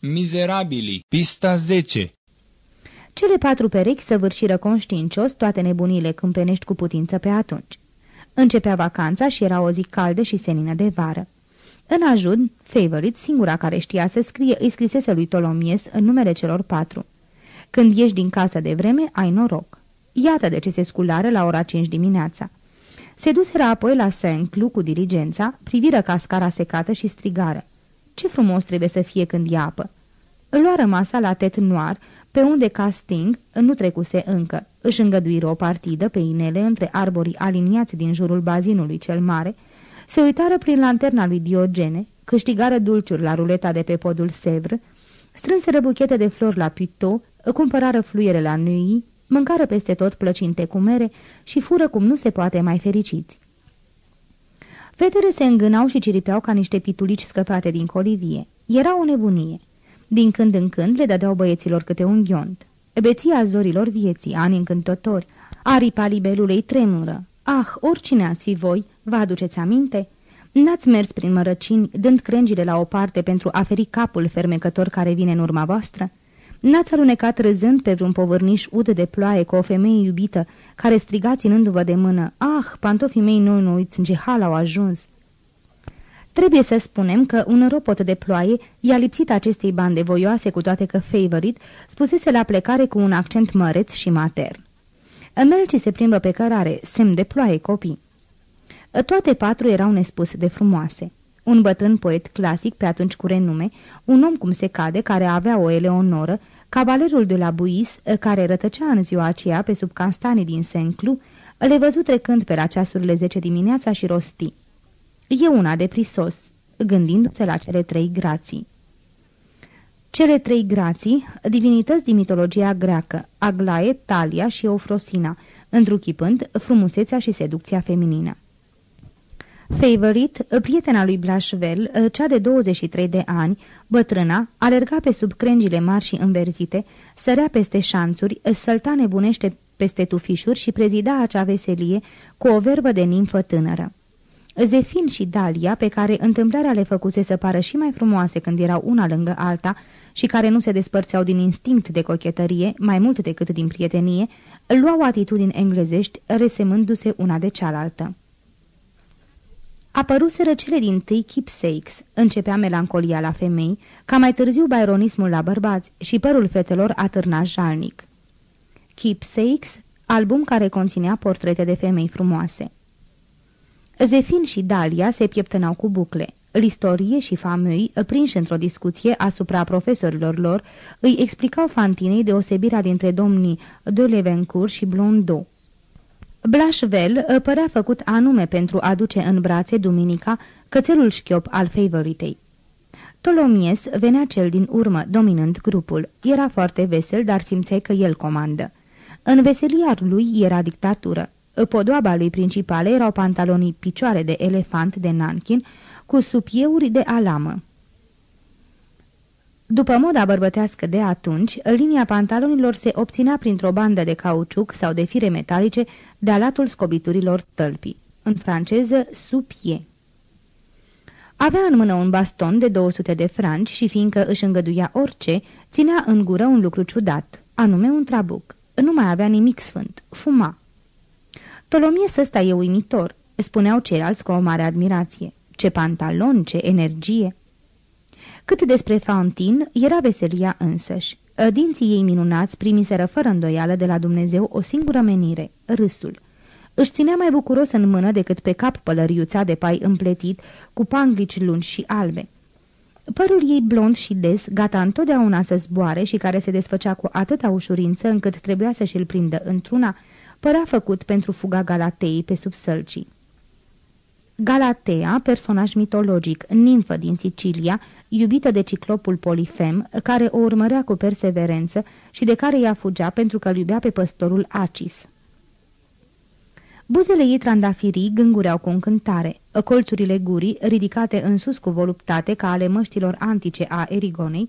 Mizerabili, pista 10 Cele patru perechi săvârșiră conștiincios toate nebunile câmpenești cu putință pe atunci. Începea vacanța și era o zi caldă și senină de vară. În ajut, Favorite, singura care știa să scrie, îi scrisese lui Tolomies în numele celor patru. Când ieși din casă de vreme, ai noroc. Iată de ce se sculară la ora 5 dimineața. Se duseră apoi la Saint-Cloud cu diligența, priviră cascara secată și strigară. Ce frumos trebuie să fie când e apă! Luară masa la Tet Noir, pe unde casting nu trecuse încă. Își îngăduiră o partidă pe inele între arborii aliniați din jurul bazinului cel mare, se uitară prin lanterna lui Diogene, câștigară dulciuri la ruleta de pe podul Sevre, strânseră buchete de flori la Puteau, cumpărară fluiere la Nui, mâncară peste tot plăcinte cu mere și fură cum nu se poate mai fericiți. Fetele se îngânau și ciripeau ca niște pitulici scăpate din colivie. Era o nebunie. Din când în când le dădeau băieților câte un ghiont. Beția zorilor vieții, ani încântători, aripa libelulei tremură. Ah, oricine ați fi voi, vă aduceți aminte? N-ați mers prin mărăcini, dând crengile la o parte pentru a feri capul fermecător care vine în urma voastră? N-ați alunecat râzând pe vreun povârniș ud de ploaie cu o femeie iubită, care striga ținându-vă de mână, Ah, pantofii mei noi nu uiți, în ce hal au ajuns!" Trebuie să spunem că un ropot de ploaie i-a lipsit acestei bande voioase, cu toate că Favorit spusese la plecare cu un accent măreț și matern. Melci se plimbă pe cărare, semn de ploaie copii. Toate patru erau nespus de frumoase. Un bătrân poet clasic, pe atunci cu renume, un om cum se cade, care avea o eleonoră, cavalerul de la Buis, care rătăcea în ziua aceea pe sub castanii din Senclu, le văzut trecând pe la ceasurile 10 dimineața și rosti. E una de prisos, gândindu-se la cele trei grații. Cele trei grații, divinități din mitologia greacă, Aglae, Talia și Eufrosina, întruchipând frumusețea și seducția feminină. Favorite, prietena lui Blachevelle, cea de 23 de ani, bătrâna, alerga pe sub crengile mari și înverzite, sărea peste șanțuri, sălta nebunește peste tufișuri și prezida acea veselie cu o verbă de nimfă tânără. Zefin și Dalia, pe care întâmplarea le făcuse să pară și mai frumoase când erau una lângă alta și care nu se despărțeau din instinct de cochetărie, mai mult decât din prietenie, luau atitudini englezești, resemându-se una de cealaltă. Apăruseră cele din tâi keepsakes, începea melancolia la femei, ca mai târziu byronismul la bărbați și părul fetelor atârna jalnic. Keepsakes, album care conținea portrete de femei frumoase. Zefin și Dalia se pieptănau cu bucle. Listorie și famei, prinși într-o discuție asupra profesorilor lor, îi explicau Fantinei deosebirea dintre domnii de Levencourt și Blondeau. Blachevelle părea făcut anume pentru a duce în brațe duminica cățelul șchiop al favoritei. Tolomies venea cel din urmă, dominând grupul. Era foarte vesel, dar simțeai că el comandă. În veselia lui era dictatură. Podoaba lui principală erau pantalonii picioare de elefant de Nankin cu supieuri de alamă. După moda bărbătească de atunci, linia pantalonilor se obținea printr-o bandă de cauciuc sau de fire metalice de-a latul scobiturilor tălpii, în franceză supie. Avea în mână un baston de 200 de franci și fiindcă își îngăduia orice, ținea în gură un lucru ciudat, anume un trabuc. Nu mai avea nimic sfânt, fuma. Tolomies ăsta e uimitor, spuneau ceilalți cu o mare admirație. Ce pantalon, ce energie! Cât despre Fountain, era veselia însăși. Dinții ei minunați primiseră fără îndoială de la Dumnezeu o singură menire, râsul. Își ținea mai bucuros în mână decât pe cap pălăriuța de pai împletit, cu panglici lungi și albe. Părul ei blond și des, gata întotdeauna să zboare și care se desfăcea cu atâta ușurință încât trebuia să și-l prindă într-una, părea făcut pentru fuga Galatei pe sub sălcii. Galatea, personaj mitologic, nimfă din Sicilia, iubită de ciclopul Polifem, care o urmărea cu perseverență și de care ea fugea pentru că îl iubea pe păstorul Acis. Buzele ei trandafirii gângureau cu încântare, colțurile gurii, ridicate în sus cu voluptate ca ale măștilor antice a Erigonei,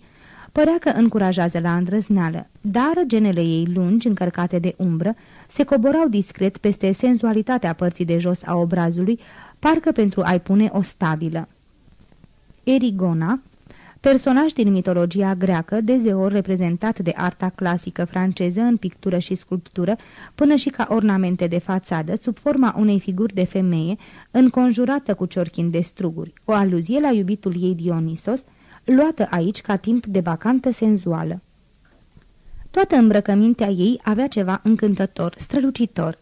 părea că încurajează la îndrăzneală, dar genele ei lungi, încărcate de umbră, se coborau discret peste senzualitatea părții de jos a obrazului, parcă pentru a-i pune o stabilă. Erigona, personaj din mitologia greacă, dezeori reprezentat de arta clasică franceză în pictură și sculptură, până și ca ornamente de fațadă, sub forma unei figuri de femeie, înconjurată cu ciorchin de struguri, o aluzie la iubitul ei Dionisos, luată aici ca timp de bacantă senzuală. Toată îmbrăcămintea ei avea ceva încântător, strălucitor.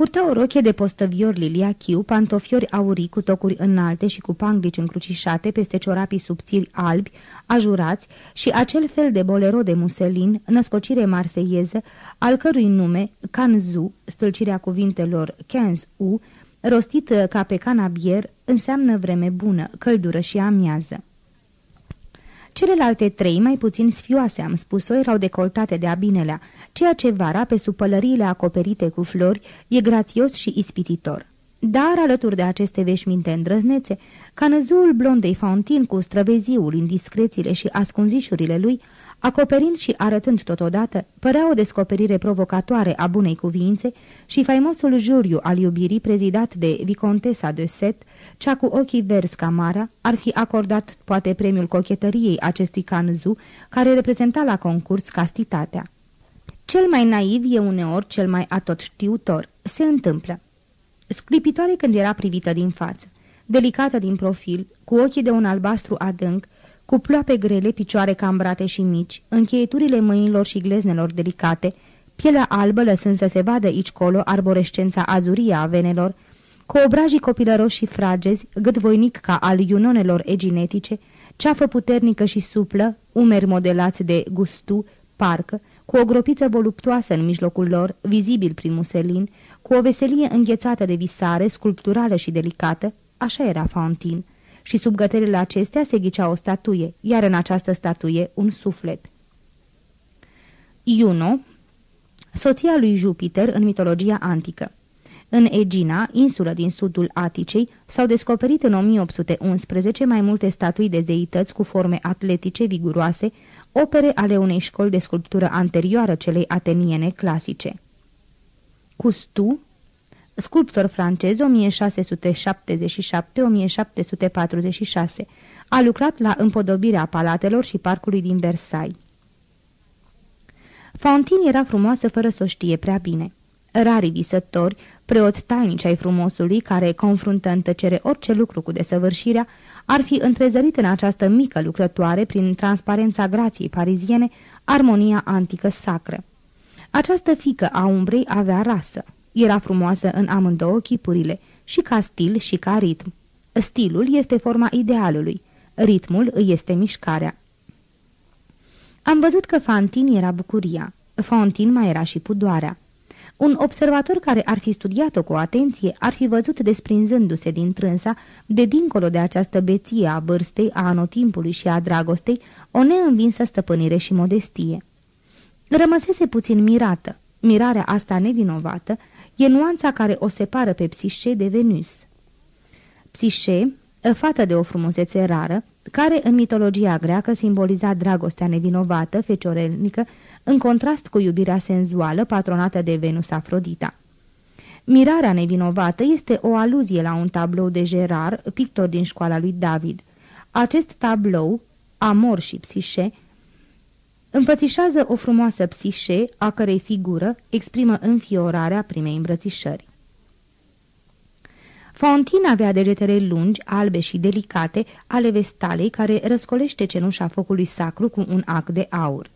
Purta o rochie de postăvior liliachiu, pantofiori aurii cu tocuri înalte și cu panglici încrucișate peste ciorapii subțiri albi, ajurați și acel fel de bolero de muselin, născocire marseieză, al cărui nume, Canzu, stâlcirea cuvintelor Quinze-U, rostit ca pe canabier, înseamnă vreme bună, căldură și amiază. Celelalte trei, mai puțin sfioase, am spus-o, erau decoltate de abinelea, ceea ce vara, pe sub pălăriile acoperite cu flori, e grațios și ispititor. Dar, alături de aceste veșminte îndrăznețe, canăzul blondei Fontin cu străveziul, indiscrețiile și ascunzișurile lui, acoperind și arătând totodată, părea o descoperire provocatoare a bunei cuvințe și faimosul juriu al iubirii prezidat de Vicontesa de Set, cea cu ochii verzi ca Mara, ar fi acordat poate premiul cochetăriei acestui canzu, care reprezenta la concurs castitatea. Cel mai naiv e uneori cel mai atot știutor. Se întâmplă. Sclipitoare când era privită din față, delicată din profil, cu ochii de un albastru adânc, cu ploape grele, picioare cambrate și mici, încheieturile mâinilor și gleznelor delicate, pielea albă lăsând să se vadă aici colo arborescența azurie a venelor, cu obrajii copilăroși și fragezi, gât voinic ca al iunonelor eginetice, ceafă puternică și suplă, umeri modelați de gustu, parcă, cu o gropiță voluptoasă în mijlocul lor, vizibil prin muselin, cu o veselie înghețată de visare, sculpturală și delicată, așa era Fountain și sub găterile acestea se ghicea o statuie, iar în această statuie un suflet. Iuno, soția lui Jupiter în mitologia antică. În Egina, insulă din sudul Aticei, s-au descoperit în 1811 mai multe statui de zeități cu forme atletice viguroase, opere ale unei școli de sculptură anterioară celei ateniene clasice. Custu, sculptor francez 1677-1746. A lucrat la împodobirea palatelor și parcului din Versailles. Fontine era frumoasă fără să o știe prea bine. Rarii visători, preoți tainici ai frumosului, care confruntă în tăcere orice lucru cu desăvârșirea, ar fi întrezărit în această mică lucrătoare, prin transparența grației pariziene, armonia antică sacră. Această fică a umbrei avea rasă, era frumoasă în amândouă chipurile, și ca stil și ca ritm. Stilul este forma idealului, ritmul îi este mișcarea. Am văzut că Fantin era bucuria, Fontin mai era și pudoarea. Un observator care ar fi studiat-o cu atenție ar fi văzut desprinzându-se din trânsa, de dincolo de această beție a vârstei, a anotimpului și a dragostei, o neînvinsă stăpânire și modestie. Rămăsese puțin mirată. Mirarea asta nevinovată e nuanța care o separă pe Psișe de Venus. Psișe, fată de o frumusețe rară, care în mitologia greacă simboliza dragostea nevinovată, feciorelnică, în contrast cu iubirea senzuală patronată de Venus Afrodita. Mirarea nevinovată este o aluzie la un tablou de Gerard, pictor din școala lui David. Acest tablou, Amor și Psișe, Înfățișează o frumoasă psișe, a cărei figură exprimă înfiorarea primei îmbrățișări. Fontin avea degetele lungi, albe și delicate, ale vestalei care răscolește cenușa focului sacru cu un ac de aur.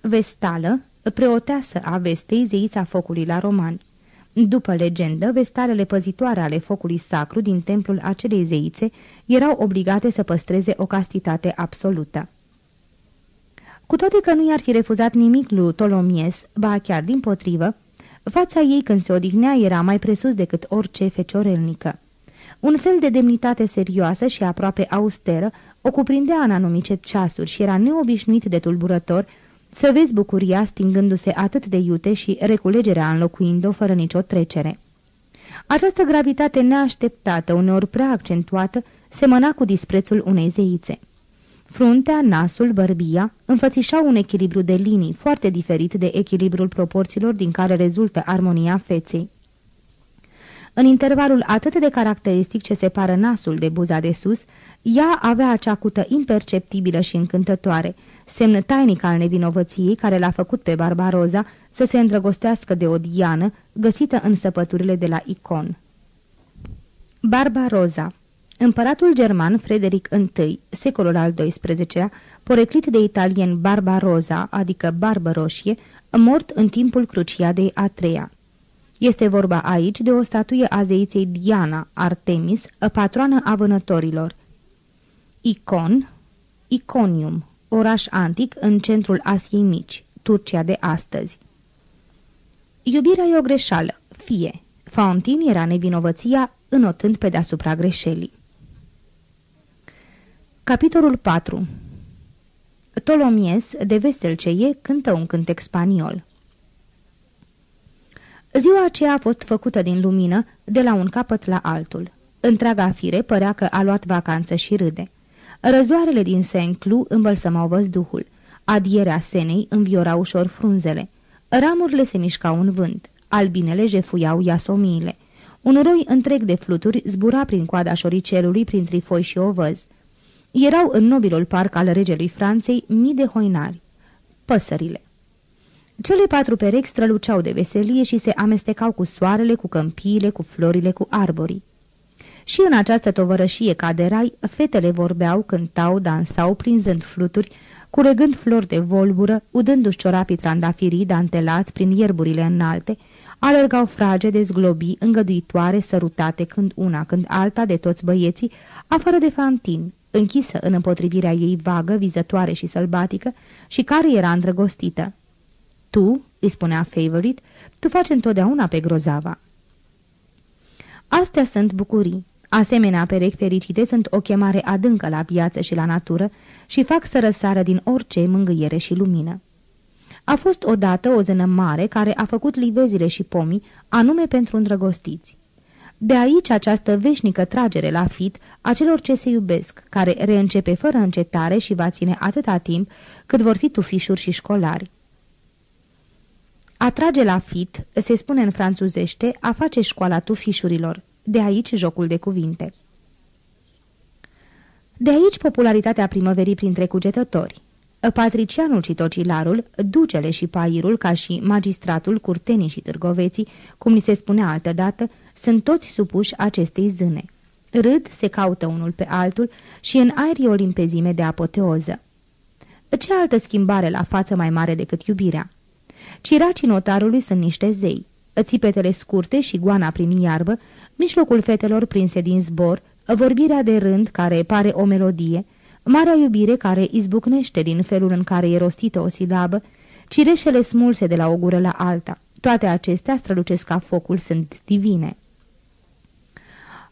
Vestală, preoteasă a vestei zeița focului la romani. După legendă, vestalele păzitoare ale focului sacru din templul acelei zeițe erau obligate să păstreze o castitate absolută. Cu toate că nu i-ar fi refuzat nimic lui Tolomies, ba chiar din potrivă, fața ei când se odihnea era mai presus decât orice feciorelnică. Un fel de demnitate serioasă și aproape austeră o cuprindea în anumite ceasuri și era neobișnuit de tulburător să vezi bucuria stingându-se atât de iute și reculegerea înlocuind-o fără nicio trecere. Această gravitate neașteptată, uneori prea accentuată, semăna cu disprețul unei zeițe. Fruntea, nasul, bărbia înfățișau un echilibru de linii foarte diferit de echilibrul proporțiilor din care rezultă armonia feței. În intervalul atât de caracteristic ce separă nasul de buza de sus, ea avea acea cută imperceptibilă și încântătoare, semn tainic al nevinovăției care l-a făcut pe Barbaroza să se îndrăgostească de o diană găsită în săpăturile de la Icon. Barbaroza Împăratul german Frederic I, secolul al XII-lea, poreclit de italien Barbaroza, adică Barbă Roșie, mort în timpul cruciadei a treia. Este vorba aici de o statuie a zeiței Diana, Artemis, patroană a vânătorilor. Icon, Iconium, oraș antic în centrul Asiei Mici, Turcia de astăzi. Iubirea e o greșeală, fie. Fauntin era nevinovăția înotând pe deasupra greșelii. Capitolul 4 Tolomies, de vesel ce e, cântă un cântec spaniol. Ziua aceea a fost făcută din lumină, de la un capăt la altul. Întreaga fire părea că a luat vacanță și râde. Răzoarele din Saint-Cloud îmbălsămau văzduhul. Adierea senei înviora ușor frunzele. Ramurile se mișcau în vânt. Albinele jefuiau iasomiile. Un roi întreg de fluturi zbura prin coada șoricelului prin trifoi și ovăz. Erau în nobilul parc al regelui Franței mii de hoinari. Păsările. Cele patru perechi străluceau de veselie și se amestecau cu soarele, cu câmpiile, cu florile, cu arborii. Și în această tovărășie ca de rai, fetele vorbeau, cântau, dansau, prinzând fluturi, curegând flori de volbură, udându-și ciorapii trandafirii dantelați prin ierburile înalte, alergau frage de zglobii, îngăduitoare, sărutate când una, când alta de toți băieții, afară de Fantin, închisă în împotrivirea ei vagă, vizătoare și sălbatică, și care era îndrăgostită. Tu, îi spunea Favorite, tu faci întotdeauna pe grozava. Astea sunt bucurii. Asemenea, perechi fericite sunt o chemare adâncă la viață și la natură și fac să răsară din orice mângâiere și lumină. A fost odată o zână mare care a făcut livezile și pomii anume pentru îndrăgostiți. De aici această veșnică tragere la fit a celor ce se iubesc, care reîncepe fără încetare și va ține atâta timp cât vor fi tufișuri și școlari. A trage la fit, se spune în franțuzește, a face școala tufișurilor. De aici jocul de cuvinte. De aici popularitatea primăverii printre cugetători. Patricianul și tocilarul, ducele și pairul, ca și magistratul, curtenii și târgoveții, cum ni se spunea altădată, sunt toți supuși acestei zâne. Râd, se caută unul pe altul și în aer e o limpezime de apoteoză. Ce altă schimbare la față mai mare decât iubirea? Ciracii notarului sunt niște zei. Țipetele scurte și goana prin iarbă, mijlocul fetelor prinse din zbor, vorbirea de rând care pare o melodie, marea iubire care izbucnește din felul în care e rostită o silabă, cireșele smulse de la o gură la alta. Toate acestea strălucesc ca focul, sunt divine.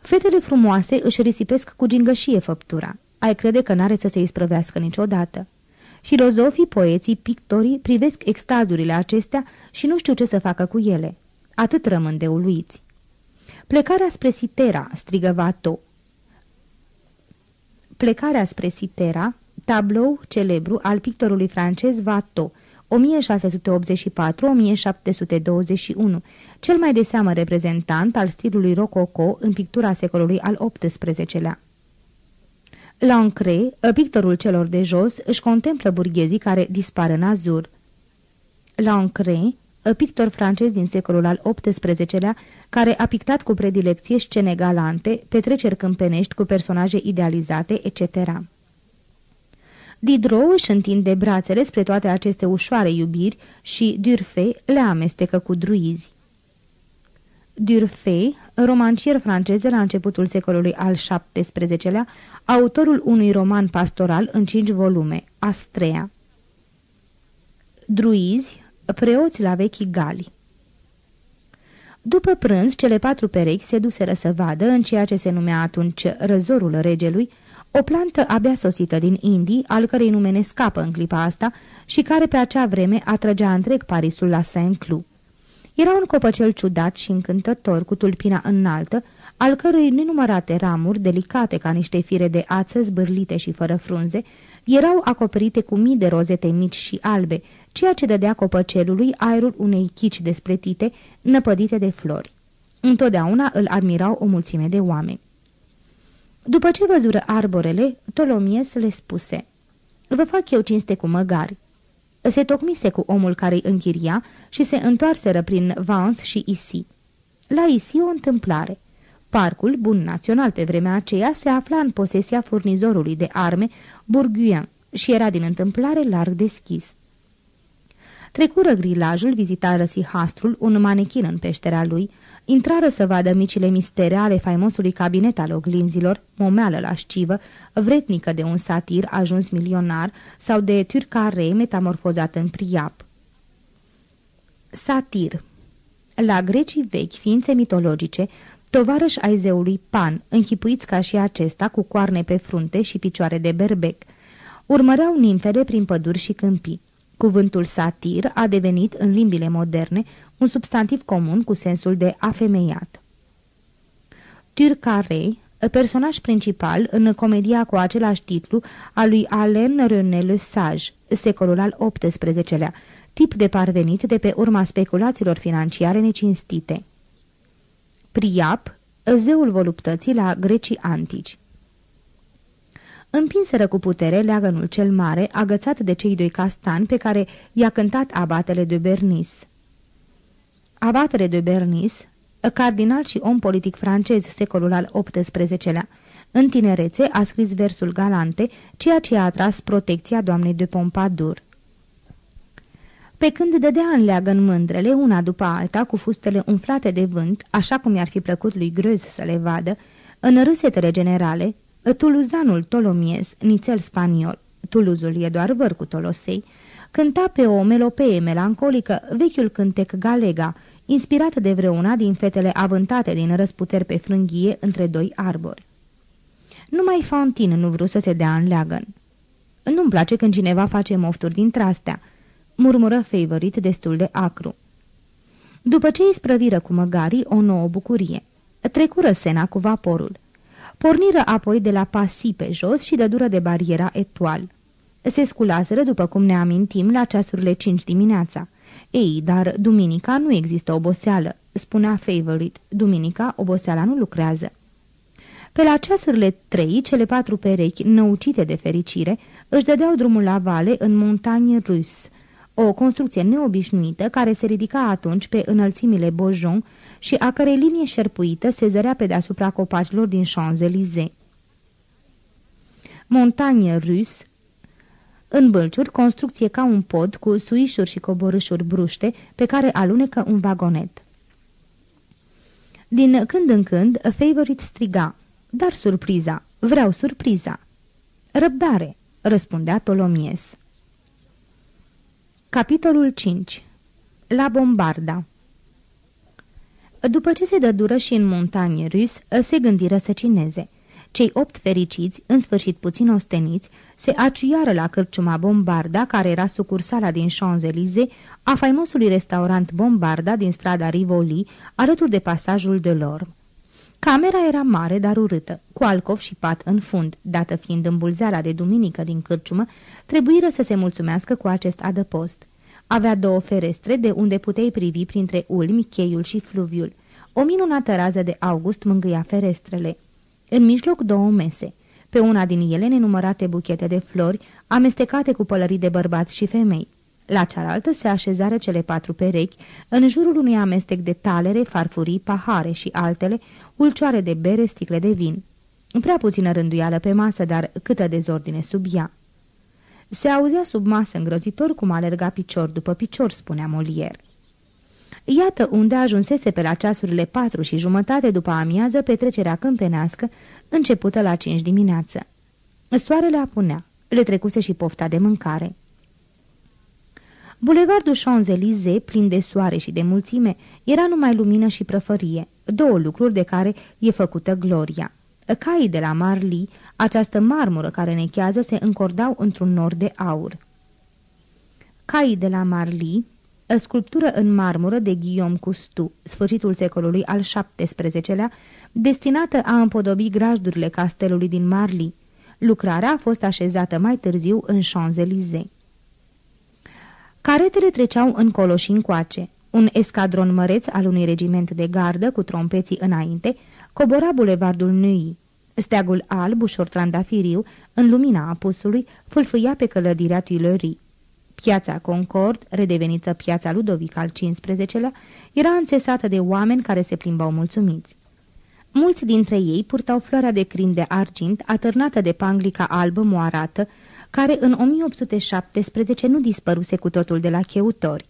Fetele frumoase își risipesc cu gingășie făptura. Ai crede că n-are să se isprăvească niciodată. Filozofii, poeții, pictorii privesc extazurile acestea și nu știu ce să facă cu ele. Atât rămân de uluiți. Plecarea spre Sitera, strigă Vato. Plecarea spre Sitera, tablou celebru al pictorului francez Vato, 1684-1721, cel mai de seamă reprezentant al stilului rococo în pictura secolului al XVIII-lea. Lancre, pictorul celor de jos, își contemplă burghezii care dispar în azur. Lancre, pictor francez din secolul al XVIII-lea, care a pictat cu predilecție scene galante, petreceri câmpenești cu personaje idealizate, etc. Diderot își întinde brațele spre toate aceste ușoare iubiri și Durfe le amestecă cu druizi. Durfe, romancier francez la începutul secolului al XVII-lea, autorul unui roman pastoral în cinci volume, Astrea. Druizi, preoți la vechi gali. După prânz, cele patru perechi se duseră să vadă, în ceea ce se numea atunci răzorul regelui, o plantă abia sosită din Indii, al cărei nume ne scapă în clipa asta și care pe acea vreme atrăgea întreg Parisul la Saint-Cloud. Era un copăcel ciudat și încântător, cu tulpina înaltă, al cărui nenumărate ramuri, delicate ca niște fire de ață zbârlite și fără frunze, erau acoperite cu mii de rozete mici și albe, ceea ce dădea copăcelului aerul unei chici despletite, năpădite de flori. Întotdeauna îl admirau o mulțime de oameni. După ce văzură arborele, Tolomies le spuse, Vă fac eu cinste cu măgari." Se tocmise cu omul care îi închiria și se întoarseră prin Vans și Isi. La Isi o întâmplare. Parcul, bun național pe vremea aceea, se afla în posesia furnizorului de arme, Bourguin, și era din întâmplare larg deschis. Trecură grilajul, vizitară Sihastrul, un manechin în peștera lui, intrară să vadă micile mistere ale faimosului cabinet al oglinzilor, momeală la scivă, vretnică de un satir ajuns milionar sau de turcare metamorfozat în priap. Satir La grecii vechi, ființe mitologice, tovarăși ai zeului Pan, închipuiți ca și acesta, cu coarne pe frunte și picioare de berbec, urmăreau nimfele prin păduri și câmpii. Cuvântul satir a devenit, în limbile moderne, un substantiv comun cu sensul de afemeiat. Turcarei, personaj principal în comedia cu același titlu a lui Alain René Le Sage, secolul al XVIII-lea, tip de parvenit de pe urma speculațiilor financiare necinstite. Priap, zeul voluptății la grecii antici. Împinseră cu putere leagănul cel mare, agățat de cei doi castani pe care i-a cântat abatele de Bernis. Abatele de Bernis, cardinal și om politic francez secolul al XVIII-lea, în tinerețe a scris versul galante, ceea ce a atras protecția doamnei de Pompadour. Pe când dădea în leagăn mândrele, una după alta, cu fustele umflate de vânt, așa cum i-ar fi plăcut lui Grăz să le vadă, în râsetele generale, Tuluzanul Tolomies, nițel spaniol, Tuluzul e doar văr cu Tolosei, cânta pe o melopee melancolică vechiul cântec galega, inspirat de vreuna din fetele avântate din răsputeri pe frânghie între doi arbori. Numai Fontin nu vrut să se dea în leagăn. Nu-mi place când cineva face mofturi din trastea, murmură Favorit destul de acru. După ce îi sprăviră cu măgarii o nouă bucurie, trecură sena cu vaporul. Porniră apoi de la Pasi pe jos și dură de bariera Etoal. Se sculaseră, după cum ne amintim, la ceasurile 5 dimineața. Ei, dar duminica nu există oboseală, spunea Favorite. Duminica, oboseala nu lucrează. Pe la ceasurile trei, cele patru perechi, năucite de fericire, își dădeau drumul la vale în montagne rus, o construcție neobișnuită care se ridica atunci pe înălțimile Bojon și a cărei linie șerpuită se zărea pe deasupra copacilor din Champs-Élysées. Montagne rus, în bălciuri, construcție ca un pod cu suișuri și coborâșuri bruște pe care alunecă un vagonet. Din când în când, Favorite striga, dar surpriza, vreau surpriza. Răbdare, răspundea Tolomies. Capitolul 5 La Bombarda După ce se dă dură și în montagne rus, se gândiră să cineze. Cei opt fericiți, în sfârșit puțin osteniți, se aciuiară la cârciuma Bombarda, care era sucursala din Champs-Élysées, a faimosului restaurant Bombarda din strada Rivoli, alături de pasajul de lor. Camera era mare, dar urâtă, cu alcov și pat în fund, dată fiind îmbulzeala de duminică din cârciumă, trebuiră să se mulțumească cu acest adăpost. Avea două ferestre de unde puteai privi printre ulmi, cheiul și fluviul. O minunată rază de august mângâia ferestrele. În mijloc două mese. Pe una din ele nenumărate buchete de flori, amestecate cu pălării de bărbați și femei. La cealaltă se așezară cele patru perechi, în jurul unui amestec de talere, farfurii, pahare și altele, ulcioare de bere, sticle de vin. Prea puțină rânduială pe masă, dar câtă dezordine sub ea. Se auzea sub masă îngrozitor cum alerga picior după picior, spunea Molière. Iată unde ajunsese pe la ceasurile patru și jumătate după amiază petrecerea câmpenească, începută la cinci dimineață. Soarele apunea, le trecuse și pofta de mâncare. Bulevardul Champs-Élysées, plin de soare și de mulțime, era numai lumină și prăfărie, două lucruri de care e făcută gloria. Caii de la Marly, această marmură care nechează, se încordau într-un nor de aur. Caii de la Marly, sculptură în marmură de Guillaume Coustu, sfârșitul secolului al XVII-lea, destinată a împodobi grajdurile castelului din Marly. Lucrarea a fost așezată mai târziu în Champs-Élysées. Caretele treceau încolo și încoace. Un escadron măreț al unui regiment de gardă cu trompeții înainte cobora bulevardul Nui. Steagul alb, ușor trandafiriu, în lumina apusului, fâlfâia pe călădirea Tuileries. Piața Concord, redevenită piața Ludovic al XV-lea, era înțesată de oameni care se plimbau mulțumiți. Mulți dintre ei purtau floarea de crin de argint, atârnată de panglica albă moarată, care în 1817 nu dispăruse cu totul de la cheutori.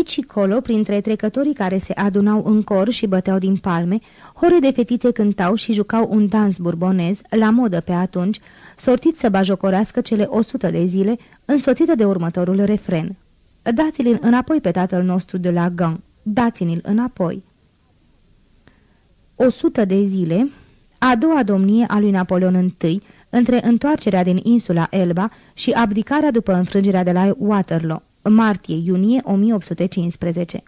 Ici și colo, printre trecătorii care se adunau în cor și băteau din palme, hore de fetițe cântau și jucau un dans burbonez, la modă pe atunci, sortit să bajocorească cele o sută de zile, însoțită de următorul refren. Dați-l înapoi pe tatăl nostru de la Gand, dați-l înapoi. O sută de zile, a doua domnie a lui Napoleon I, între întoarcerea din insula Elba și abdicarea după înfrângerea de la Waterloo martie-iunie 1815.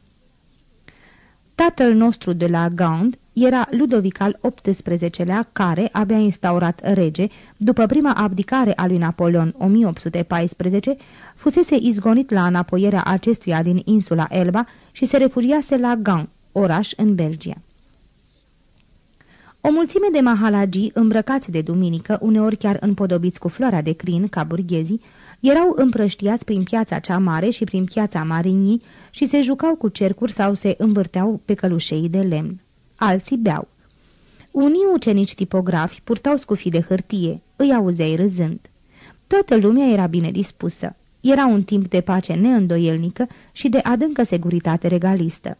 Tatăl nostru de la Gand era Ludovic al XVIII-lea, care, abia instaurat rege, după prima abdicare a lui Napoleon 1814, fusese izgonit la înapoierea acestuia din insula Elba și se refugiase la Gand, oraș în Belgia. O mulțime de mahalagii îmbrăcați de duminică, uneori chiar împodobiți cu floarea de crin, ca burghezii, erau împrăștiați prin piața cea mare și prin piața Marinii și se jucau cu cercuri sau se învârteau pe călușei de lemn. Alții beau. Unii ucenici tipografi purtau scufii de hârtie, îi auzeai râzând. Toată lumea era bine dispusă. Era un timp de pace neîndoielnică și de adâncă securitate regalistă.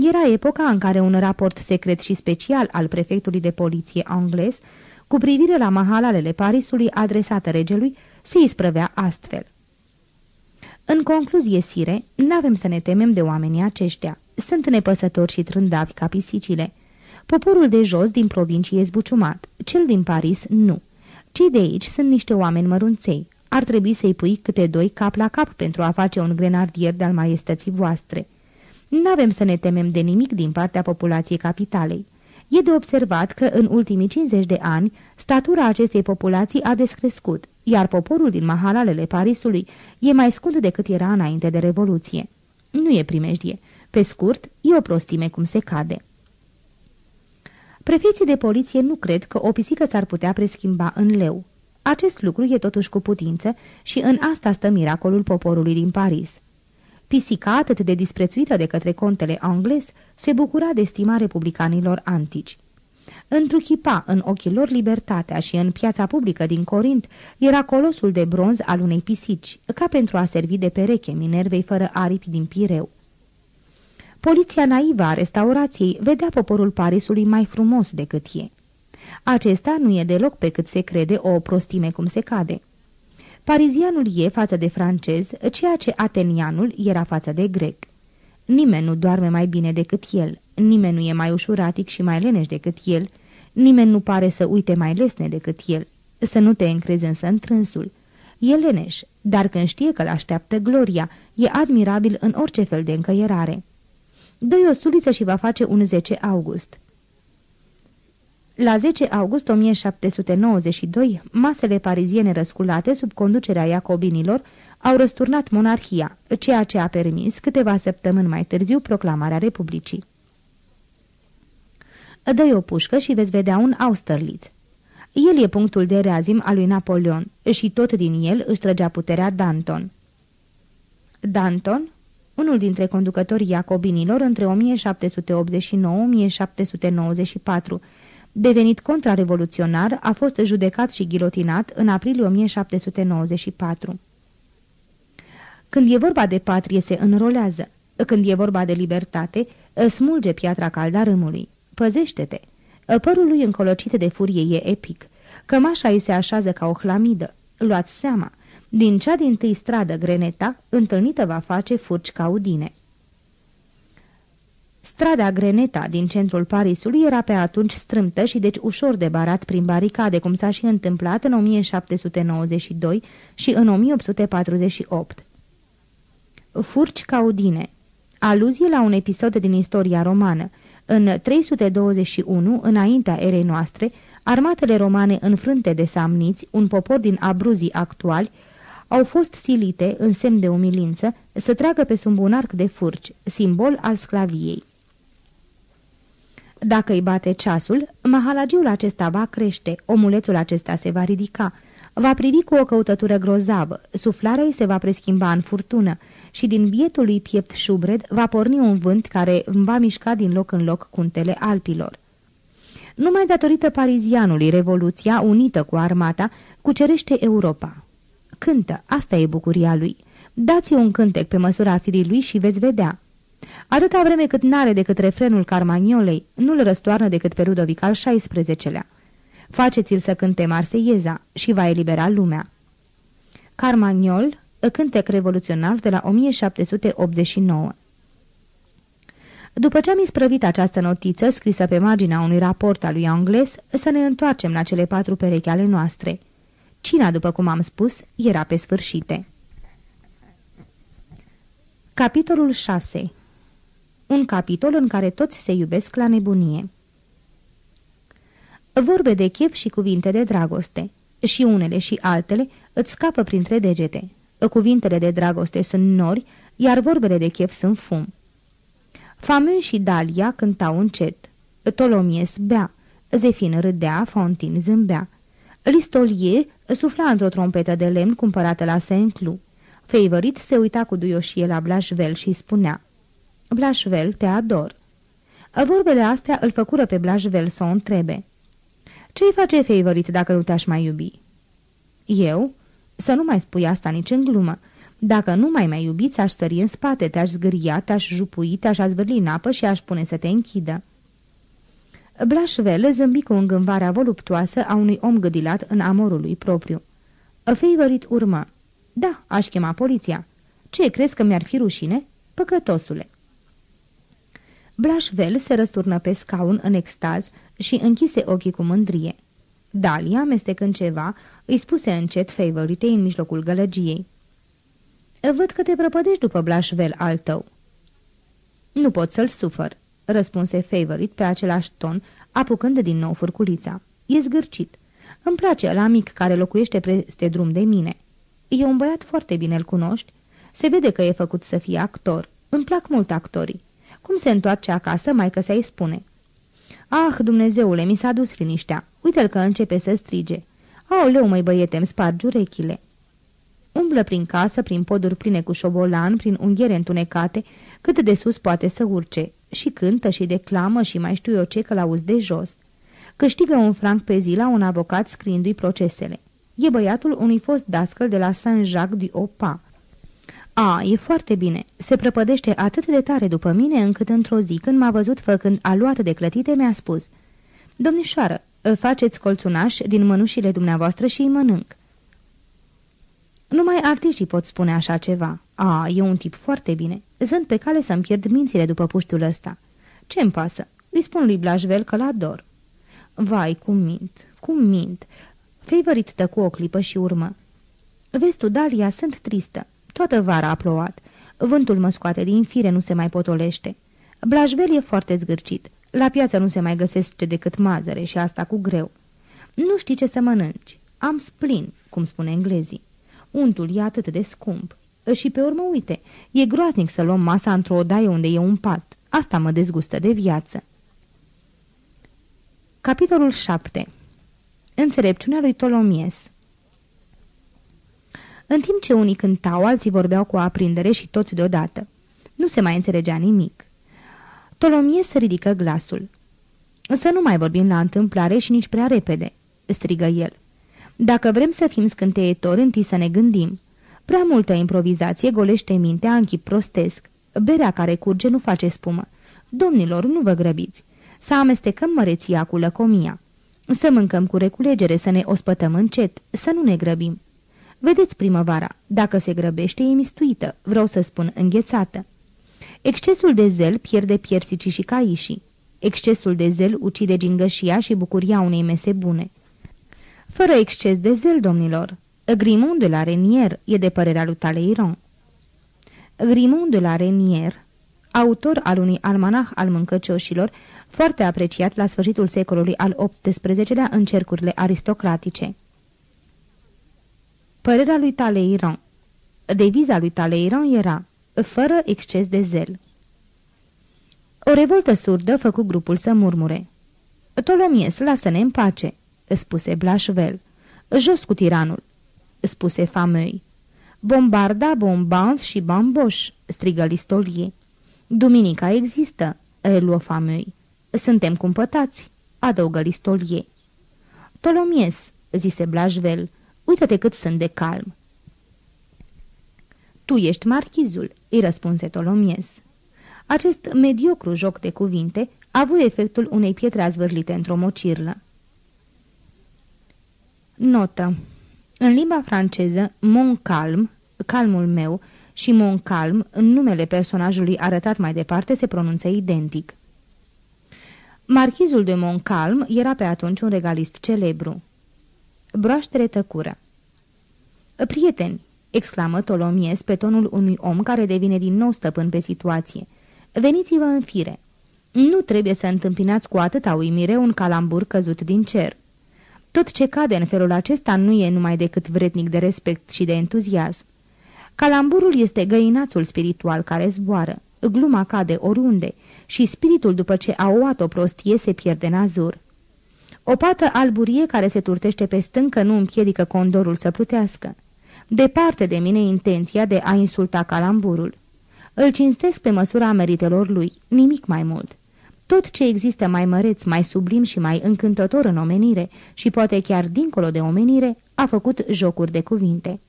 Era epoca în care un raport secret și special al prefectului de poliție englez cu privire la mahalalele Parisului adresat regelui se isprăvea astfel. În concluzie, sire, n-avem să ne temem de oamenii aceștia. Sunt nepăsători și trândavi ca pisicile. Poporul de jos din provincie e zbuciumat, cel din Paris nu. Cei de aici sunt niște oameni mărunței. Ar trebui să-i pui câte doi cap la cap pentru a face un grenardier de-al maiestății voastre. N-avem să ne temem de nimic din partea populației capitalei. E de observat că în ultimii 50 de ani statura acestei populații a descrescut, iar poporul din mahalalele Parisului e mai scund decât era înainte de Revoluție. Nu e primejdie. Pe scurt, e o prostime cum se cade. Prefeții de poliție nu cred că o pisică s-ar putea preschimba în leu. Acest lucru e totuși cu putință și în asta stă miracolul poporului din Paris. Pisica, atât de disprețuită de către contele angles, se bucura de stima republicanilor antici. Întruchipa în ochii lor libertatea și în piața publică din Corint era colosul de bronz al unei pisici, ca pentru a servi de pereche Minervei fără aripi din Pireu. Poliția naivă a restaurației vedea poporul Parisului mai frumos decât e. Acesta nu e deloc pe cât se crede o prostime cum se cade. Parizianul e față de francez ceea ce atenianul era față de grec. Nimeni nu doarme mai bine decât el, nimeni nu e mai ușuratic și mai leneș decât el, nimeni nu pare să uite mai lesne decât el, să nu te încrezi însă în trânsul. E leneș, dar când știe că l-așteaptă gloria, e admirabil în orice fel de încăierare. Dă-i o suliță și va face un 10 august. La 10 august 1792, masele pariziene răsculate sub conducerea iacobinilor au răsturnat monarhia, ceea ce a permis câteva săptămâni mai târziu proclamarea Republicii. dă o pușcă și veți vedea un Austerlitz. El e punctul de reazim al lui Napoleon și tot din el își trăgea puterea Danton. Danton, unul dintre conducătorii iacobinilor între 1789-1794, devenit contrarevoluționar, a fost judecat și ghilotinat în aprilie 1794. Când e vorba de patrie, se înrolează. Când e vorba de libertate, smulge piatra calda râmului. Păzește-te! Părul lui încolocit de furie e epic. Cămașa îi se așează ca o hlamidă. Luați seama! Din cea din tâi stradă Greneta, întâlnită va face furci caudine. Strada Greneta din centrul Parisului era pe atunci strâmtă și deci ușor de barat prin baricade, cum s-a și întâmplat în 1792 și în 1848. Furci caudine Aluzie la un episod din istoria romană. În 321, înaintea erei noastre, armatele romane înfrânte de samniți, un popor din abruzii actuali, au fost silite, în semn de umilință, să tragă pe sub un arc de furci, simbol al sclaviei. Dacă îi bate ceasul, mahalagiul acesta va crește, omulețul acesta se va ridica, va privi cu o căutătură grozavă, suflarea îi se va preschimba în furtună și din bietul lui piept șubred va porni un vânt care va mișca din loc în loc cuntele Alpilor. Numai datorită parizianului, Revoluția, unită cu armata, cucerește Europa. Cântă, asta e bucuria lui. Dați-i un cântec pe măsura firii lui și veți vedea. Atâta vreme cât n-are decât refrenul Carmagnolei, nu-l răstoarnă decât pe Ludovic al XVI-lea. Faceți-l să cânte Marseieza și va elibera lumea. Carmagnol, cântec revoluționar de la 1789 după ce am isprăvit această notiță, scrisă pe marginea unui raport al lui Angles, să ne întoarcem la cele patru perechi ale noastre. Cina, după cum am spus, era pe sfârșite. Capitolul 6 Un capitol în care toți se iubesc la nebunie Vorbe de chef și cuvinte de dragoste. Și unele și altele îți scapă printre degete. Cuvintele de dragoste sunt nori, iar vorbele de chef sunt fum. Famen și Dalia cântau încet. Tolomies bea, Zefin râdea, Fontin zâmbea. Listolier sufla într-o trompetă de lemn cumpărată la Saint-Cloud. Favorit se uita cu duioșie la Blașvel și spunea Blașvel, te ador. Vorbele astea îl făcură pe Blașvel să o întrebe. Ce-i face Favorit dacă nu te-aș mai iubi?" Eu? Să nu mai spui asta nici în glumă. Dacă nu mai mai iubiți, aș sări în spate, te-aș zgâria, te-aș jupui, te-aș azvârli în apă și aș pune să te închidă." Blașvel zâmbi cu îngânvarea voluptoasă a unui om gâdilat în amorul lui propriu. Favorit urmă. Da, aș chema poliția. Ce, crezi că mi-ar fi rușine? Păcătosule!" Blașvel se răsturnă pe scaun în extaz și închise ochii cu mândrie. Dalia, amestecând ceva, îi spuse încet favoritei în mijlocul gălăgiei. Văd că te prăpădești după Blașvel al tău." Nu pot să-l sufăr," răspunse Favorit pe același ton, apucând din nou furculița. E zgârcit. Îmi place la mic care locuiește peste drum de mine. E un băiat foarte bine îl cunoști. Se vede că e făcut să fie actor. Îmi plac mult actorii. Cum se întoarce acasă, mai că să-i spune. Ah, Dumnezeule, mi s-a dus liniștea. Uite-l că începe să strige. Aoleu, măi băiete, îmi spargi urechile. Umblă prin casă, prin poduri pline cu șobolan, prin unghiere întunecate, cât de sus poate să urce. Și cântă și declamă și mai știu eu ce că l-auzi de jos. Câștigă un franc pe zi la un avocat scriindu-i procesele. E băiatul unui fost dascăl de la Saint-Jacques du Opa. A, e foarte bine. Se prăpădește atât de tare după mine încât într-o zi, când m-a văzut făcând aluat de clătite, mi-a spus Domnișoară, faceți colțunaș din mănușile dumneavoastră și îi mănânc. Numai artiștii pot spune așa ceva. A, e un tip foarte bine. Sunt pe cale să-mi pierd mințile după puștul ăsta. Ce-mi pasă? Îi spun lui Blajvel că l-ador. Vai, cum mint, cum mint. Favorit tăcu o clipă și urmă. Vezi tu, Dalia, sunt tristă. Toată vara a plouat. Vântul mă scoate din fire, nu se mai potolește. Blajvel e foarte zgârcit. La piață nu se mai găsește decât mazăre și asta cu greu. Nu știi ce să mănânci. Am splin, cum spune englezii. Untul e atât de scump. Și pe urmă, uite, e groaznic să luăm masa într-o odaie unde e un pat. Asta mă dezgustă de viață. Capitolul 7 Înțelepciunea lui Tolomies În timp ce unii cântau, alții vorbeau cu aprindere și toți deodată. Nu se mai înțelegea nimic. Tolomies ridică glasul. Să nu mai vorbim la întâmplare și nici prea repede," strigă el. Dacă vrem să fim scânteitori, întâi să ne gândim. Prea multă improvizație golește mintea în chip prostesc. Berea care curge nu face spumă. Domnilor, nu vă grăbiți. Să amestecăm măreția cu lăcomia. Să mâncăm cu reculegere, să ne ospătăm încet, să nu ne grăbim. Vedeți primăvara, dacă se grăbește, e mistuită, vreau să spun înghețată. Excesul de zel pierde piersicii și caișii. Excesul de zel ucide gingășia și bucuria unei mese bune. Fără exces de zel, domnilor. Grimond de la Renier e de părerea lui Talleyrand. Grimond de la Renier, autor al unui almanah al mâncăcioșilor, foarte apreciat la sfârșitul secolului al XVIII-lea în cercurile aristocratice. Părerea lui Talleyrand Deviza lui Talleyrand era fără exces de zel. O revoltă surdă făcu grupul să murmure. Tolomies, lasă-ne în pace, spuse Blașvel. Jos cu tiranul, spuse Fameuil. Bombarda, bombans și bamboș, strigă Listolie. Duminica există, reluă Fameuil. Suntem cumpătați, adăugă Listolie. Tolomies, zise Blajvel, uită-te cât sunt de calm. Tu ești marchizul, îi răspunse Tolomies. Acest mediocru joc de cuvinte a avut efectul unei pietre azvârlite într-o mocirlă. Notă În limba franceză, Montcalm, calmul meu, și Montcalm, în numele personajului arătat mai departe, se pronunță identic. Marchizul de Montcalm era pe atunci un regalist celebru. Broaștere tăcură. Prieteni, exclamă Tolomies pe tonul unui om care devine din nou stăpân pe situație. Veniți-vă în fire. Nu trebuie să întâmpinați cu atâta uimire un calambur căzut din cer. Tot ce cade în felul acesta nu e numai decât vrednic de respect și de entuziasm. Calamburul este găinațul spiritual care zboară. Gluma cade oriunde și spiritul după ce a oat o prostie se pierde în azur. O pată alburie care se turtește pe stâncă nu împiedică condorul să plutească. Departe de mine intenția de a insulta calamburul. Îl cinstesc pe măsura meritelor lui, nimic mai mult. Tot ce există mai măreț, mai sublim și mai încântător în omenire și poate chiar dincolo de omenire, a făcut jocuri de cuvinte.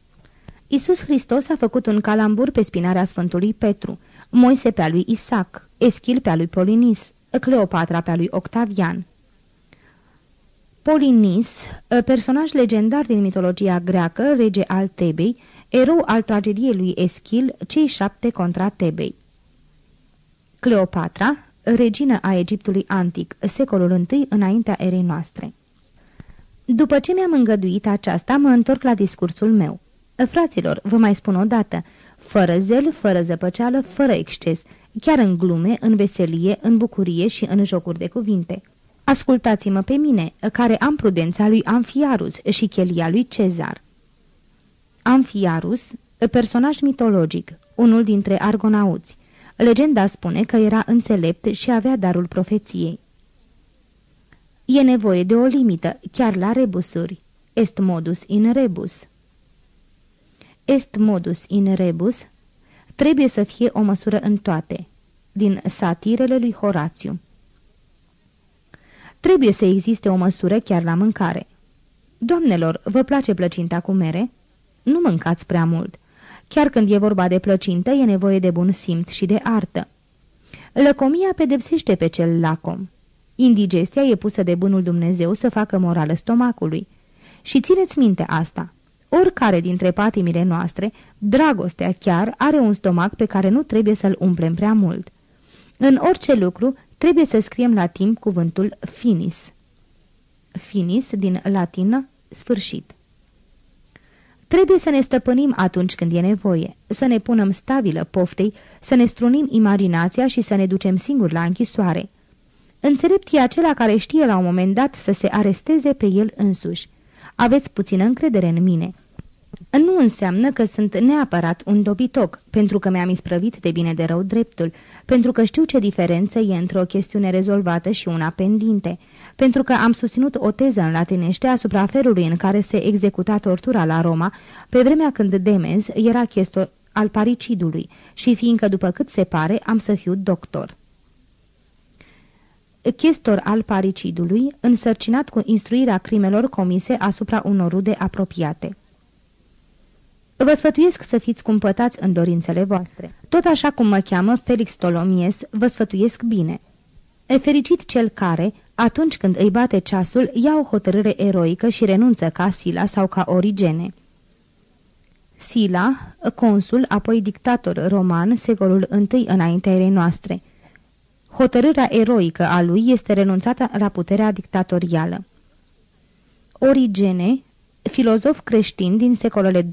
Isus Hristos a făcut un calambur pe spinarea Sfântului Petru, Moise pe a lui Isaac, Eschil pe a lui Polinis, Cleopatra pe a lui Octavian. Polinis, personaj legendar din mitologia greacă, rege al Tebei, erou al tragediei lui Eschil, cei șapte contra Tebei. Cleopatra, regină a Egiptului antic, secolul I înaintea erei noastre. După ce mi-am îngăduit aceasta, mă întorc la discursul meu. Fraților, vă mai spun o dată, fără zel, fără zăpăceală, fără exces, chiar în glume, în veselie, în bucurie și în jocuri de cuvinte. Ascultați-mă pe mine, care am prudența lui Amfiarus și chelia lui Cezar. Amfiarus, personaj mitologic, unul dintre argonauți. Legenda spune că era înțelept și avea darul profeției. E nevoie de o limită, chiar la rebusuri. Est modus in rebus. Est modus in rebus trebuie să fie o măsură în toate, din satirele lui Horațiu. Trebuie să existe o măsură chiar la mâncare. Doamnelor, vă place plăcinta cu mere? Nu mâncați prea mult. Chiar când e vorba de plăcintă, e nevoie de bun simț și de artă. Lăcomia pedepsește pe cel lacom. Indigestia e pusă de bunul Dumnezeu să facă morală stomacului. Și țineți minte asta. Oricare dintre patimile noastre, dragostea chiar, are un stomac pe care nu trebuie să-l umplem prea mult. În orice lucru, trebuie să scriem la timp cuvântul finis. Finis, din latină, sfârșit. Trebuie să ne stăpânim atunci când e nevoie, să ne punem stabilă poftei, să ne strunim imaginația și să ne ducem singuri la închisoare. Înțelept e acela care știe la un moment dat să se aresteze pe el însuși. Aveți puțină încredere în mine. Nu înseamnă că sunt neapărat un dobitoc, pentru că mi-am isprăvit de bine de rău dreptul, pentru că știu ce diferență e între o chestiune rezolvată și una pendinte, pentru că am susținut o teză în latinește asupra felului în care se executa tortura la Roma, pe vremea când Demens era chestor al paricidului și fiindcă, după cât se pare, am să fiu doctor. Chestor al paricidului, însărcinat cu instruirea crimelor comise asupra unor rude apropiate. Vă sfătuiesc să fiți cumpătați în dorințele voastre. Tot așa cum mă cheamă Felix Tolomies, vă sfătuiesc bine. E fericit cel care, atunci când îi bate ceasul, ia o hotărâre eroică și renunță ca Sila sau ca Origene. Sila, consul, apoi dictator roman, secolul I înaintea erei noastre. Hotărârea eroică a lui este renunțată la puterea dictatorială. Origene, filozof creștin din secolele 2-3.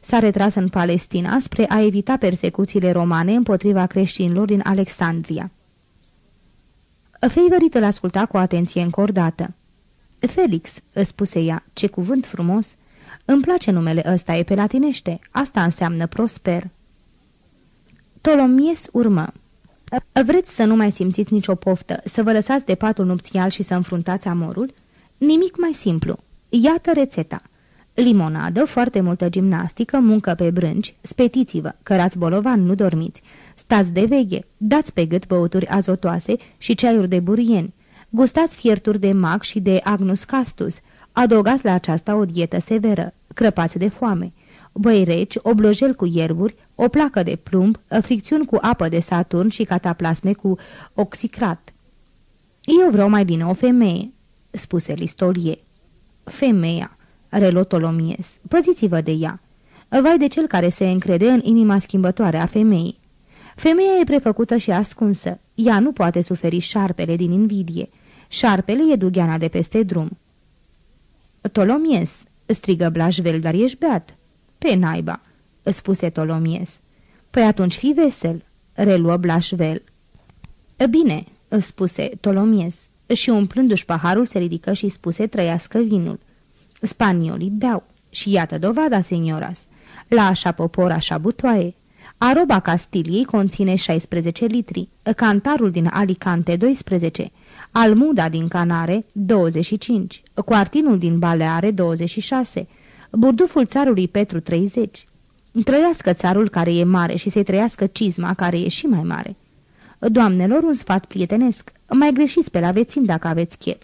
S-a retras în Palestina spre a evita persecuțiile romane împotriva creștinilor din Alexandria. Favorit îl asculta cu atenție încordată. Felix," spuse ea, ce cuvânt frumos! Îmi place numele ăsta, e pe latinește. Asta înseamnă prosper. Tolomies urmă. Vreți să nu mai simțiți nicio poftă, să vă lăsați de patul nupțial și să înfruntați amorul? Nimic mai simplu. Iată rețeta. Limonadă, foarte multă gimnastică, muncă pe brânci, spetiți-vă, cărați bolovan, nu dormiți. Stați de veche, dați pe gât băuturi azotoase și ceaiuri de burieni. Gustați fierturi de mac și de agnus castus. Adăugați la aceasta o dietă severă, crăpați de foame. Băi reci, oblojel cu ierburi, o placă de plumb, fricțiuni cu apă de Saturn și cataplasme cu oxicrat. Eu vreau mai bine o femeie, spuse Listolie. Femeia, relotolomies, păziți-vă de ea. Vai de cel care se încrede în inima schimbătoare a femeii. Femeia e prefăcută și ascunsă. Ea nu poate suferi șarpele din invidie. Șarpele e dugheana de peste drum. Tolomies, strigă Blajvel, dar ești beat. Pe naiba, spuse Tolomies. Păi atunci fi vesel, reluă Blașvel. Bine, spuse Tolomies, și umplându-și paharul se ridică și spuse trăiască vinul. Spaniolii beau și iată dovada, senioras. La așa popor, așa butoaie. Aroba Castiliei conține 16 litri, cantarul din Alicante 12, almuda din Canare 25, cuartinul din Baleare 26, burduful țarului Petru 30. Trăiască țarul care e mare și să trăiască cizma care e și mai mare. Doamnelor, un sfat prietenesc. Mai greșiți pe la vețin dacă aveți chef.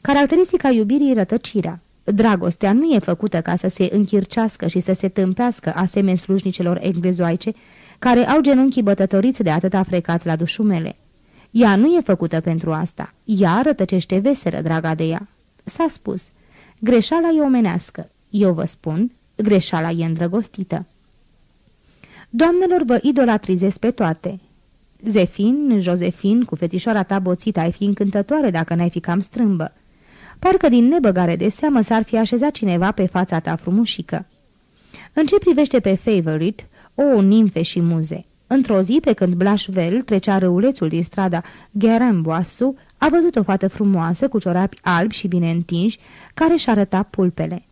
Caracteristica iubirii e rătăcirea. Dragostea nu e făcută ca să se închircească și să se tâmpească asemenea slujnicelor englezoaice, care au genunchii bătătoriți de atâta frecat la dușumele. Ea nu e făcută pentru asta. Ea rătăcește veselă, draga de ea. S-a spus. Greșeala e omenească. Eu vă spun, greșeala e îndrăgostită. Doamnelor, vă idolatrizez pe toate. Zefin, Josefin, cu fetișoara ta boțită, ai fi încântătoare dacă n-ai fi cam strâmbă. Parcă din nebăgare de seamă s-ar fi așezat cineva pe fața ta frumușică. În ce privește pe Favorite, o nimfe și muze. Într-o zi, pe când Blashvel trecea râulețul din strada Geramboasu, a văzut o fată frumoasă cu ciorapi albi și bine întinși, care și arăta pulpele.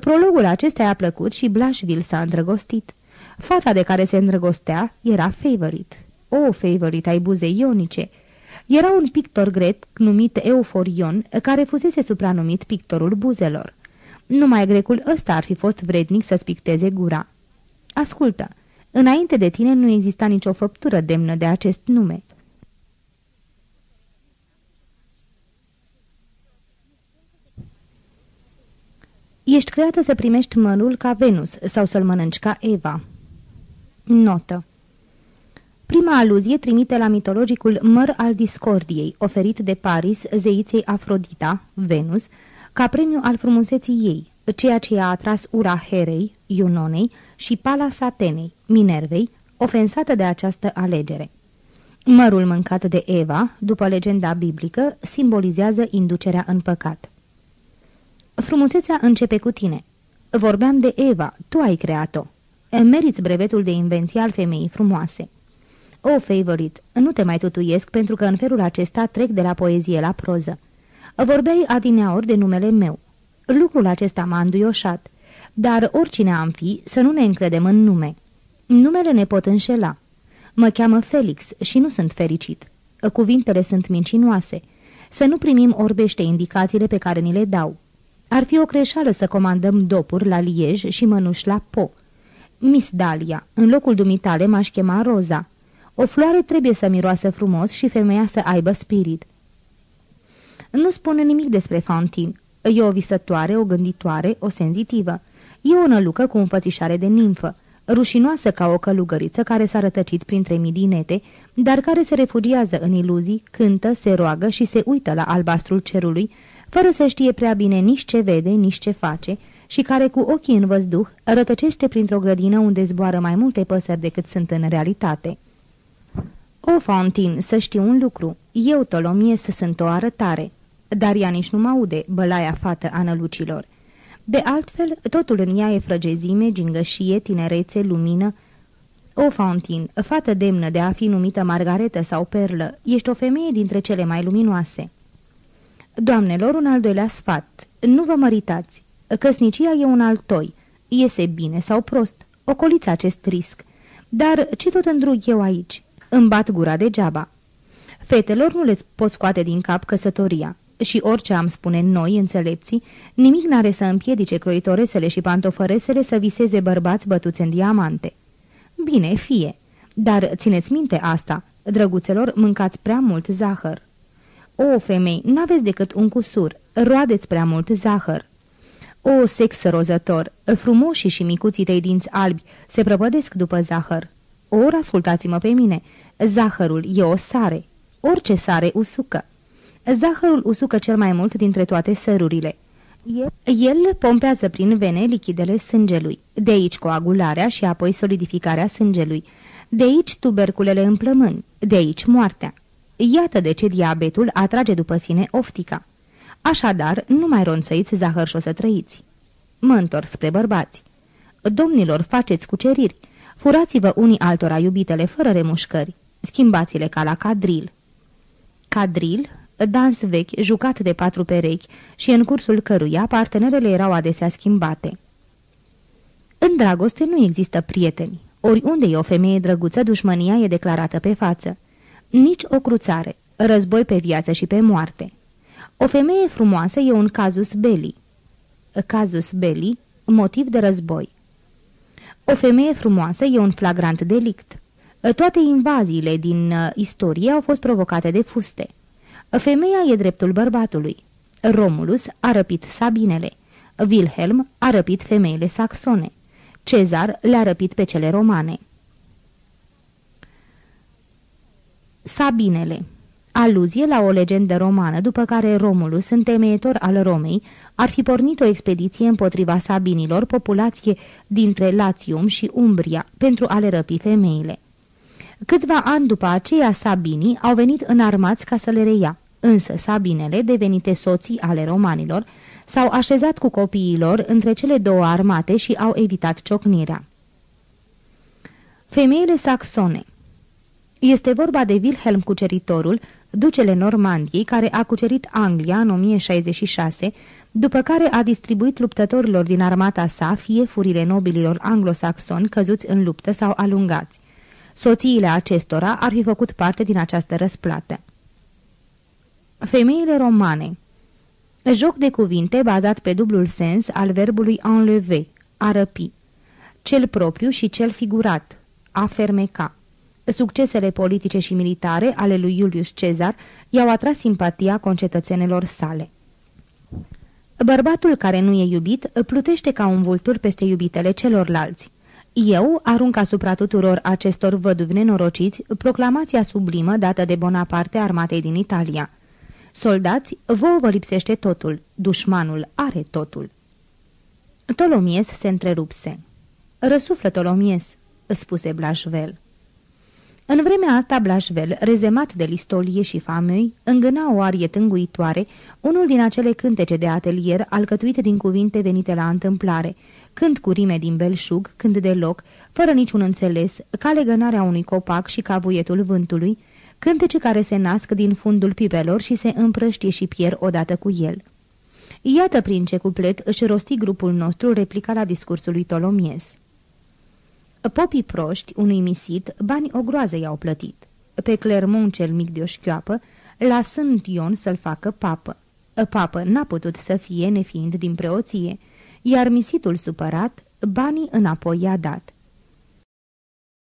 Prologul acesta i-a plăcut și Blashville s-a îndrăgostit. Fata de care se îndrăgostea era Favorite. O, Favorite ai buzei ionice! Era un pictor grec numit Euforion, care fusese supranumit pictorul buzelor. Numai grecul ăsta ar fi fost vrednic să spicteze gura. Ascultă, înainte de tine nu exista nicio făptură demnă de acest nume. Ești creată să primești mărul ca Venus sau să-l mănânci ca Eva. Notă Prima aluzie trimite la mitologicul măr al discordiei, oferit de Paris zeiței Afrodita, Venus, ca premiu al frumuseții ei, ceea ce i-a atras ura Herei, Iunonei și Palas Atenei, Minervei, ofensată de această alegere. Mărul mâncat de Eva, după legenda biblică, simbolizează inducerea în păcat. Frumusețea începe cu tine. Vorbeam de Eva, tu ai creat-o. Meriți brevetul de invenție al femeii frumoase. O, favorite, nu te mai tutuiesc pentru că în felul acesta trec de la poezie la proză. Vorbeai adineaori de numele meu. Lucrul acesta m-a înduioșat, dar oricine am fi, să nu ne încredem în nume. Numele ne pot înșela. Mă cheamă Felix și nu sunt fericit. Cuvintele sunt mincinoase. Să nu primim orbește indicațiile pe care ni le dau. Ar fi o creșală să comandăm dopuri la Liej și mănuși la Po. Miss Dalia, în locul dumitale m-aș chema Roza. O floare trebuie să miroasă frumos și femeia să aibă spirit. Nu spune nimic despre Fantine. E o visătoare, o gânditoare, o senzitivă. E o nălucă cu înfățișare de nimfă, rușinoasă ca o călugăriță care s-a rătăcit printre midinete, dar care se refugiază în iluzii, cântă, se roagă și se uită la albastrul cerului, fără să știe prea bine nici ce vede, nici ce face, și care cu ochii în văzduh rătăcește printr-o grădină unde zboară mai multe păsări decât sunt în realitate. O, Fontin, să știu un lucru. Eu, Tolomie, să sunt o arătare. Dar ea nici nu mă aude, bălaia fată a nălucilor. De altfel, totul în ea e frăgezime, gingășie, tinerețe, lumină. O, Fontin, fată demnă de a fi numită Margaretă sau Perlă, ești o femeie dintre cele mai luminoase. Doamnelor, un al doilea sfat. Nu vă măritați. Căsnicia e un alt toi. Iese bine sau prost. Ocoliți acest risc. Dar ce tot îndrug eu aici? Îmi bat gura degeaba. Fetelor nu le pot scoate din cap căsătoria. Și orice am spune noi, înțelepții, nimic n-are să împiedice croitoresele și pantofăresele să viseze bărbați bătuți în diamante. Bine, fie. Dar țineți minte asta, drăguțelor, mâncați prea mult zahăr. O, femei, n-aveți decât un cusur, roadeți prea mult zahăr. O, sex rozător, frumoși și micuții tăi dinți albi se prăpădesc după zahăr. Ori ascultați-mă pe mine, zahărul e o sare, orice sare usucă. Zahărul usucă cel mai mult dintre toate sărurile. El pompează prin vene lichidele sângelui, de aici coagularea și apoi solidificarea sângelui, de aici tuberculele în plămâni, de aici moartea. Iată de ce diabetul atrage după sine oftica. Așadar, nu mai ronțăiți zahăr și o să trăiți. Mă întorc spre bărbați. Domnilor, faceți cuceriri. Furați-vă unii altora iubitele fără remușcări. Schimbați-le ca la cadril. Cadril, dans vechi, jucat de patru perechi și în cursul căruia partenerele erau adesea schimbate. În dragoste nu există prieteni. Oriunde e o femeie drăguță, dușmânia e declarată pe față. Nici o cruțare, război pe viață și pe moarte. O femeie frumoasă e un cazus belli. Cazus belli, motiv de război. O femeie frumoasă e un flagrant delict. Toate invaziile din uh, istorie au fost provocate de fuste. Femeia e dreptul bărbatului. Romulus a răpit Sabinele. Wilhelm a răpit femeile saxone. Cezar le-a răpit pe cele romane. Sabinele Aluzie la o legendă romană după care Romulus, întemeietor al Romei, ar fi pornit o expediție împotriva sabinilor, populație dintre Latium și Umbria, pentru a le răpi femeile. Câțiva ani după aceea, sabinii au venit înarmați ca să le reia, însă sabinele, devenite soții ale romanilor, s-au așezat cu copiilor între cele două armate și au evitat ciocnirea. Femeile saxone Este vorba de Wilhelm Cuceritorul, ducele Normandiei, care a cucerit Anglia în 1066, după care a distribuit luptătorilor din armata sa fiefurile nobililor anglosaxoni căzuți în luptă sau alungați. Soțiile acestora ar fi făcut parte din această răsplată. Femeile romane Joc de cuvinte bazat pe dublul sens al verbului enlever, a răpi, cel propriu și cel figurat, a fermeca. Succesele politice și militare ale lui Iulius Cezar i-au atras simpatia concetățenilor sale. Bărbatul care nu e iubit plutește ca un vultur peste iubitele celorlalți. Eu arunc asupra tuturor acestor văduvi nenorociți proclamația sublimă dată de Bonaparte armatei din Italia. Soldați, vouă vă lipsește totul, dușmanul are totul. Tolomies se întrerupse. Răsuflă, Tolomies, spuse Blașvel. În vremea asta, Blașvel, rezemat de listolie și famei, îngâna o arie tânguitoare, unul din acele cântece de atelier alcătuite din cuvinte venite la întâmplare, când cu rime din belșug, când de loc, fără niciun înțeles, ca legănarea unui copac și ca vuietul vântului, cântece care se nasc din fundul pipelor și se împrăștie și pierd odată cu el. Iată prin ce cuplet își rosti grupul nostru replica la discursul lui Tolomies. Popii proști, unui misit, bani o groază i-au plătit. Pe Clermont cel mic de o șchioapă, la Sânt Ion să-l facă papă. Papă n-a putut să fie nefiind din preoție, iar misitul supărat, banii înapoi i-a dat.